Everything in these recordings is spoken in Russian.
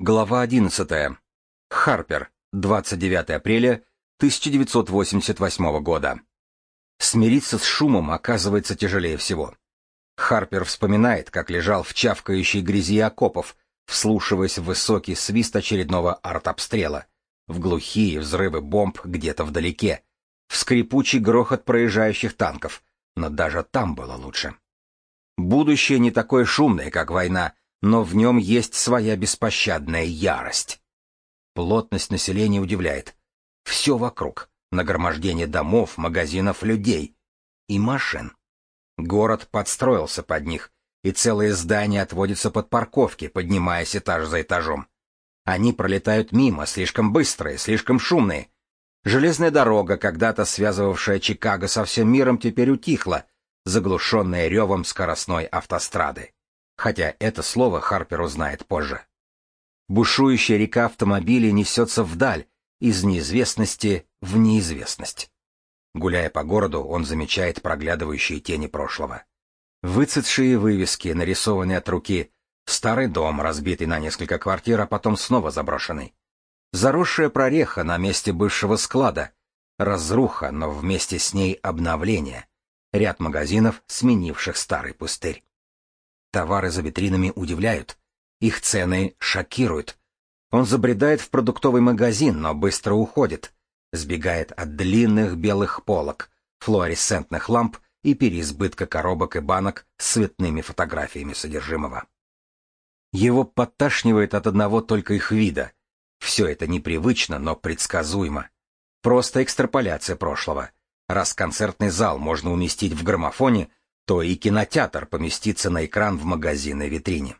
Глава 11. Харпер. 29 апреля 1988 года. Смириться с шумом оказывается тяжелее всего. Харпер вспоминает, как лежал в чавкающей грязи окопов, вслушиваясь в высокий свист очередного артобстрела, в глухие взрывы бомб где-то вдалеке, в скрипучий грохот проезжающих танков, но даже там было лучше. Будущее не такое шумное, как война, но в нем есть своя беспощадная ярость. Плотность населения удивляет. Все вокруг. Нагромождение домов, магазинов, людей и машин. Город подстроился под них, и целые здания отводятся под парковки, поднимаясь этаж за этажом. Они пролетают мимо, слишком быстрые, слишком шумные. Железная дорога, когда-то связывавшая Чикаго со всем миром, теперь утихла, заглушенная ревом скоростной автострады. Хотя это слово Харпер узнает позже. Бушующая река автомобилей несется вдаль, из неизвестности в неизвестность. Гуляя по городу, он замечает проглядывающие тени прошлого. Выцветшие вывески, нарисованные от руки, старый дом, разбитый на несколько квартир, а потом снова заброшенный. Заросшая прореха на месте бывшего склада, разруха, но вместе с ней обновление, ряд магазинов, сменивших старый пустырь. Товары за витринами удивляют, их цены шокируют. Он забредает в продуктовый магазин, но быстро уходит, сбегает от длинных белых полок, флуоресцентных ламп и переизбытка коробок и банок с цветными фотографиями содержимого. Его подташнивает от одного только их вида. Все это непривычно, но предсказуемо. Просто экстраполяция прошлого. Раз концертный зал можно уместить в граммофоне, то и кинотеатр поместится на экран в магазинной витрине.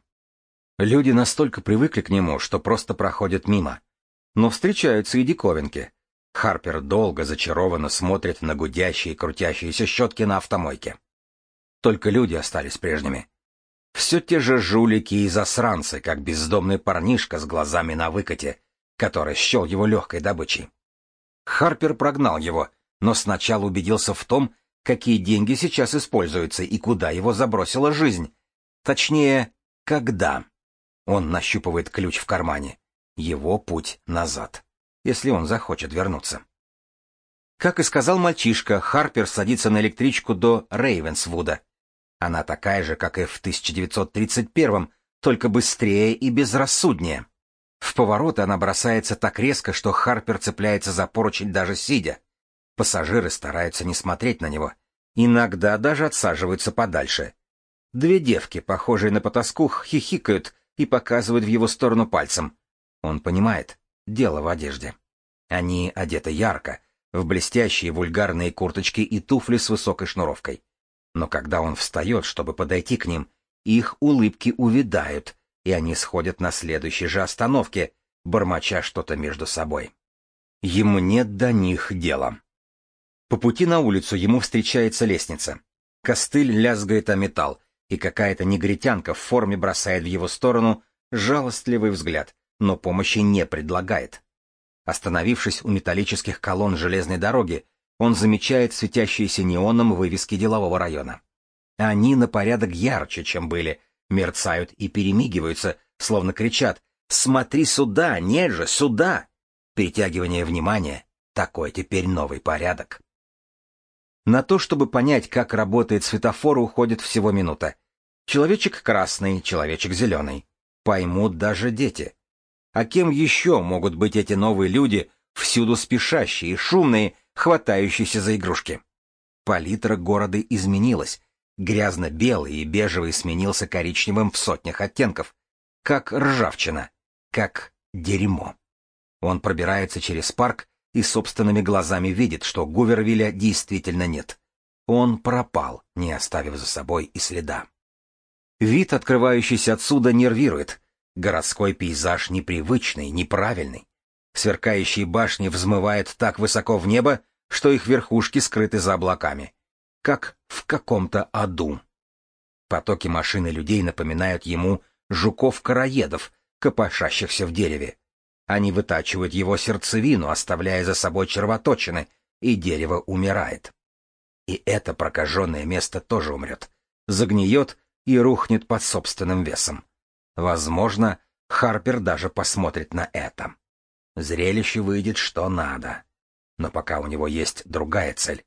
Люди настолько привыкли к нему, что просто проходят мимо. Но встречаются и диковинки. Харпер долго зачарованно смотрит на гудящие и крутящиеся щетки на автомойке. Только люди остались прежними. Все те же жулики и засранцы, как бездомный парнишка с глазами на выкате, который счел его легкой добычей. Харпер прогнал его, но сначала убедился в том, какие деньги сейчас используются и куда его забросила жизнь. Точнее, когда. Он нащупывает ключ в кармане. Его путь назад если он захочет вернуться. Как и сказал мальчишка, Харпер садится на электричку до Рейвенсвуда. Она такая же, как и в 1931-м, только быстрее и безрассуднее. В повороты она бросается так резко, что Харпер цепляется за поручень даже сидя. Пассажиры стараются не смотреть на него. Иногда даже отсаживаются подальше. Две девки, похожие на потаскух, хихикают и показывают в его сторону пальцем. Он понимает. Дело в одежде. Они одеты ярко, в блестящие вульгарные курточки и туфли с высокой шнуровкой. Но когда он встает, чтобы подойти к ним, их улыбки увядают, и они сходят на следующей же остановке, бормоча что-то между собой. Ему нет до них дела. По пути на улицу ему встречается лестница. Костыль лязгает о металл, и какая-то негритянка в форме бросает в его сторону жалостливый взгляд, но помощи не предлагает. Остановившись у металлических колонн железной дороги, он замечает светящиеся неоном вывески делового района. Они на порядок ярче, чем были, мерцают и перемигиваются, словно кричат «Смотри сюда! Нет же, сюда!» Перетягивание внимания — такой теперь новый порядок. На то, чтобы понять, как работает светофор, уходит всего минута. Человечек красный, человечек зеленый. Поймут даже дети. А кем еще могут быть эти новые люди, всюду спешащие, шумные, хватающиеся за игрушки? Палитра города изменилась. Грязно-белый и бежевый сменился коричневым в сотнях оттенков. Как ржавчина. Как дерьмо. Он пробирается через парк и собственными глазами видит, что Гувервилля действительно нет. Он пропал, не оставив за собой и следа. Вид, открывающийся отсюда, нервирует. Городской пейзаж непривычный, неправильный. Сверкающие башни взмывают так высоко в небо, что их верхушки скрыты за облаками. Как в каком-то аду. Потоки машин и людей напоминают ему жуков-караедов, копошащихся в дереве. Они вытачивают его сердцевину, оставляя за собой червоточины, и дерево умирает. И это прокаженное место тоже умрет, загниет и рухнет под собственным весом. Возможно, Харпер даже посмотрит на это. Зрелище выйдет что надо. Но пока у него есть другая цель.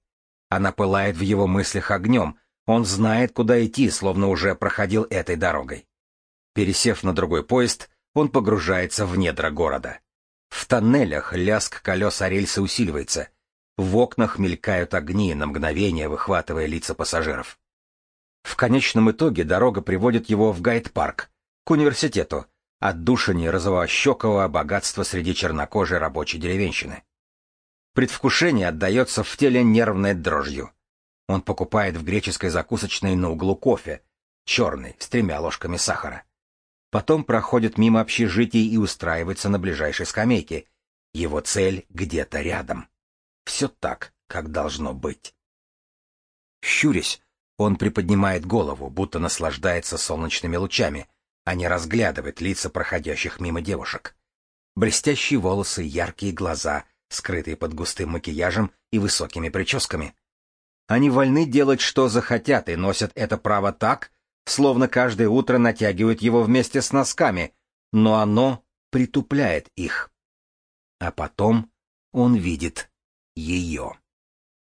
Она пылает в его мыслях огнем. Он знает, куда идти, словно уже проходил этой дорогой. Пересев на другой поезд, он погружается в недра города. В тоннелях лязг колес о рельсы усиливается. В окнах мелькают огни, на мгновение выхватывая лица пассажиров. В конечном итоге дорога приводит его в гайд-парк, к университету, отдушине розовощекого богатства среди чернокожей рабочей деревенщины. Предвкушение отдается в теле нервной дрожью. Он покупает в греческой закусочной на углу кофе, черный, с тремя ложками сахара. Потом проходит мимо общежитий и устраивается на ближайшей скамейке. Его цель где-то рядом. Все так, как должно быть. Щурясь, он приподнимает голову, будто наслаждается солнечными лучами, а не разглядывает лица проходящих мимо девушек. Блестящие волосы, яркие глаза, скрытые под густым макияжем и высокими прическами. Они вольны делать, что захотят, и носят это право так, словно каждое утро натягивают его вместе с носками, но оно притупляет их. А потом он видит ее.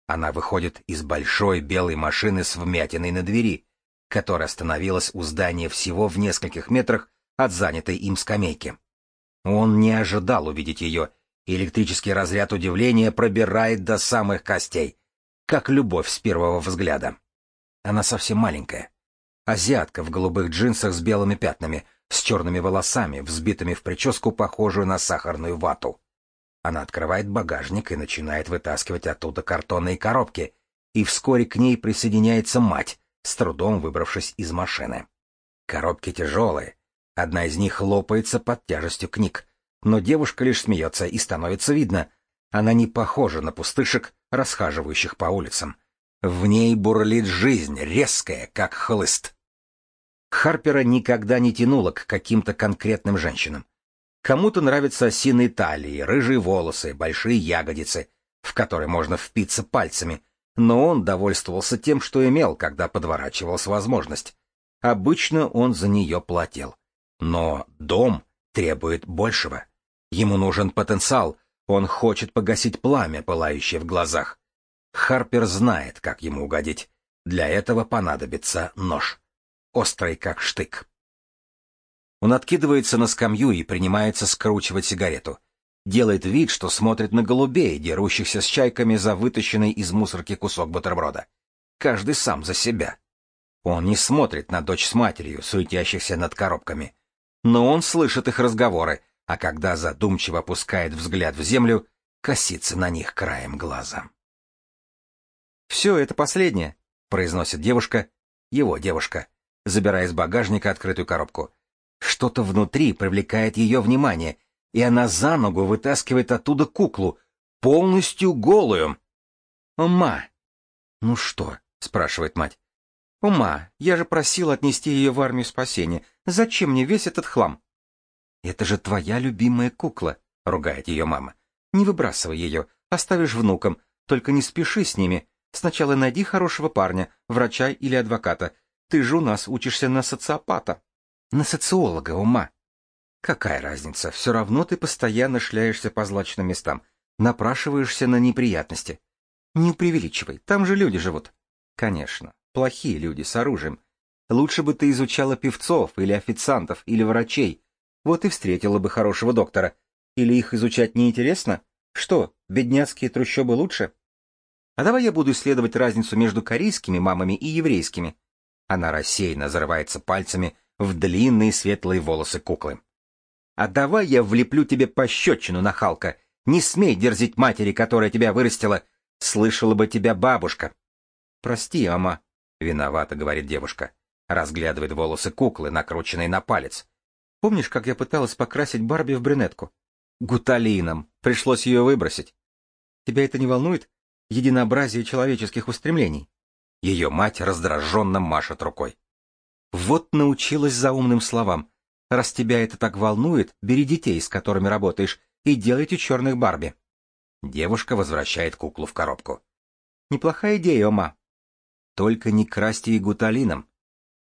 Она выходит из большой белой машины с вмятиной на двери, которая остановилась у здания всего в нескольких метрах от занятой им скамейки. Он не ожидал увидеть ее, и электрический разряд удивления пробирает до самых костей, как любовь с первого взгляда. Она совсем маленькая, Азиатка в голубых джинсах с белыми пятнами, с черными волосами, взбитыми в прическу, похожую на сахарную вату. Она открывает багажник и начинает вытаскивать оттуда картонные коробки, и вскоре к ней присоединяется мать, с трудом выбравшись из машины. Коробки тяжелые, одна из них лопается под тяжестью книг, но девушка лишь смеется, и становится видно, она не похожа на пустышек, расхаживающих по улицам. В ней бурлит жизнь, резкая, как хлыст. Харпера никогда не тянуло к каким-то конкретным женщинам. Кому-то нравятся осиные талии, рыжие волосы, большие ягодицы, в которые можно впиться пальцами, но он довольствовался тем, что имел, когда подворачивалась возможность. Обычно он за нее платил. Но дом требует большего. Ему нужен потенциал, он хочет погасить пламя, пылающее в глазах. Харпер знает, как ему угодить. Для этого понадобится нож острый как штык. Он откидывается на скамью и принимается скручивать сигарету. Делает вид, что смотрит на голубей, дерущихся с чайками за вытащенный из мусорки кусок бутерброда. Каждый сам за себя. Он не смотрит на дочь с матерью, суетящихся над коробками. Но он слышит их разговоры, а когда задумчиво опускает взгляд в землю, косится на них краем глаза. «Все, это последнее», — произносит девушка, его девушка, забирая из багажника открытую коробку. Что-то внутри привлекает ее внимание, и она за ногу вытаскивает оттуда куклу, полностью голую. «Ма!» «Ну что?» — спрашивает мать. «Ума, я же просил отнести ее в армию спасения. Зачем мне весь этот хлам?» «Это же твоя любимая кукла», — ругает ее мама. «Не выбрасывай ее, оставишь внукам, только не спеши с ними. Сначала найди хорошего парня, врача или адвоката, ты же у нас учишься на социопата. На социолога ума. Какая разница, все равно ты постоянно шляешься по злачным местам, напрашиваешься на неприятности. Не преувеличивай, там же люди живут. Конечно, плохие люди с оружием. Лучше бы ты изучала певцов или официантов или врачей. Вот и встретила бы хорошего доктора. Или их изучать неинтересно? Что, бедняцкие трущобы лучше? А давай я буду исследовать разницу между корейскими мамами и еврейскими. Она рассеянно зарывается пальцами в длинные светлые волосы куклы. «А давай я влеплю тебе пощечину, нахалка! Не смей дерзить матери, которая тебя вырастила! Слышала бы тебя бабушка!» «Прости, мама!» — виновата, говорит девушка. Разглядывает волосы куклы, накрученные на палец. «Помнишь, как я пыталась покрасить Барби в брюнетку?» «Гуталином. Пришлось ее выбросить». «Тебя это не волнует? Единообразие человеческих устремлений?» Ее мать раздраженно машет рукой. Вот научилась за умным словам. Раз тебя это так волнует, бери детей, с которыми работаешь, и делайте черных Барби. Девушка возвращает куклу в коробку. Неплохая идея, Ома. Только не красьте и гуталином.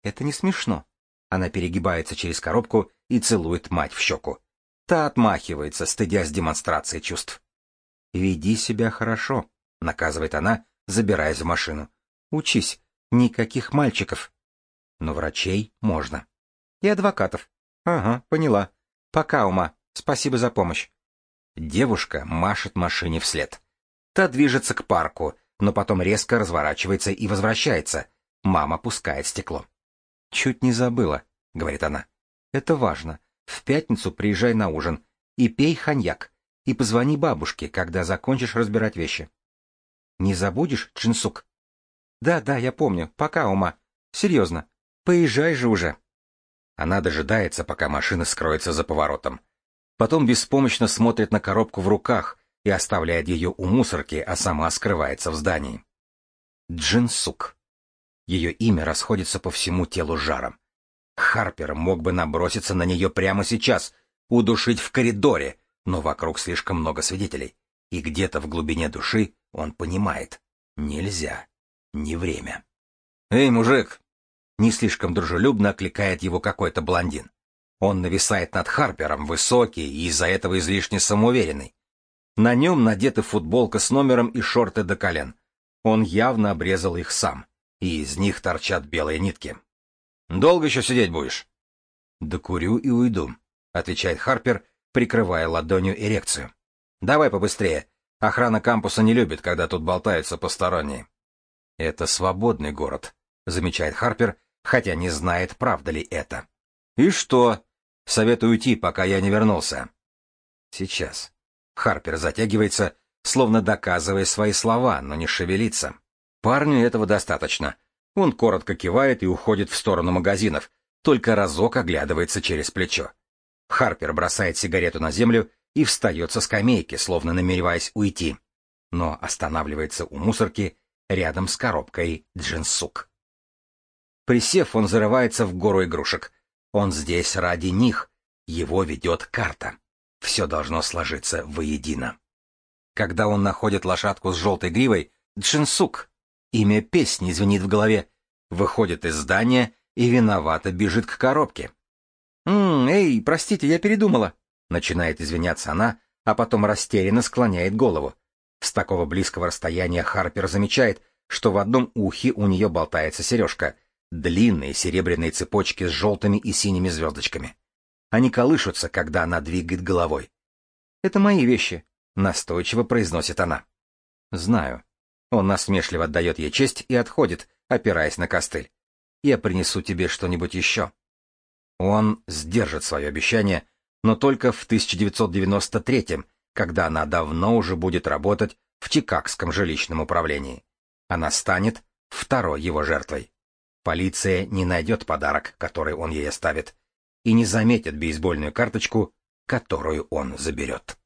Это не смешно. Она перегибается через коробку и целует мать в щеку. Та отмахивается, стыдясь демонстрации чувств. «Веди себя хорошо», — наказывает она, забираясь в машину. «Учись, никаких мальчиков». Но врачей можно. И адвокатов. Ага, поняла. Пока, ума. Спасибо за помощь. Девушка машет машине вслед. Та движется к парку, но потом резко разворачивается и возвращается. Мама пускает стекло. «Чуть не забыла», — говорит она. «Это важно. В пятницу приезжай на ужин и пей ханьяк, и позвони бабушке, когда закончишь разбирать вещи. Не забудешь, Джинсук? Да, да, я помню. Пока, ума. Серьезно. Поезжай же уже. Она дожидается, пока машина скроется за поворотом. Потом беспомощно смотрит на коробку в руках и оставляет ее у мусорки, а сама скрывается в здании. Джинсук. Ее имя расходится по всему телу жаром. Харпер мог бы наброситься на нее прямо сейчас, удушить в коридоре, но вокруг слишком много свидетелей. И где-то в глубине души он понимает — нельзя, не время. «Эй, мужик!» Не слишком дружелюбно окликает его какой-то блондин. Он нависает над Харпером, высокий и из-за этого излишне самоуверенный. На нем надеты футболка с номером и шорты до колен. Он явно обрезал их сам, и из них торчат белые нитки. Долго еще сидеть будешь? Докурю и уйду, отвечает Харпер, прикрывая ладонью эрекцию. Давай побыстрее. Охрана кампуса не любит, когда тут болтаются посторонние. Это свободный город, замечает Харпер, хотя не знает, правда ли это. И что? Советую уйти, пока я не вернулся. Сейчас. Харпер затягивается, словно доказывая свои слова, но не шевелится. Парню этого достаточно. Он коротко кивает и уходит в сторону магазинов, только разок оглядывается через плечо. Харпер бросает сигарету на землю и встает со скамейки, словно намереваясь уйти, но останавливается у мусорки рядом с коробкой джинсук. Присев, он зарывается в гору игрушек. Он здесь ради них. Его ведет карта. Все должно сложиться воедино. Когда он находит лошадку с желтой гривой, Джинсук Имя песни звенит в голове. Выходит из здания и виновато бежит к коробке. «М -м, «Эй, простите, я передумала», — начинает извиняться она, а потом растерянно склоняет голову. С такого близкого расстояния Харпер замечает, что в одном ухе у нее болтается сережка, длинные серебряные цепочки с желтыми и синими звездочками. Они колышутся, когда она двигает головой. «Это мои вещи», — настойчиво произносит она. «Знаю», он насмешливо отдает ей честь и отходит, опираясь на костыль. «Я принесу тебе что-нибудь еще». Он сдержит свое обещание, но только в 1993-м, когда она давно уже будет работать в Чикагском жилищном управлении. Она станет второй его жертвой. Полиция не найдет подарок, который он ей оставит, и не заметит бейсбольную карточку, которую он заберет.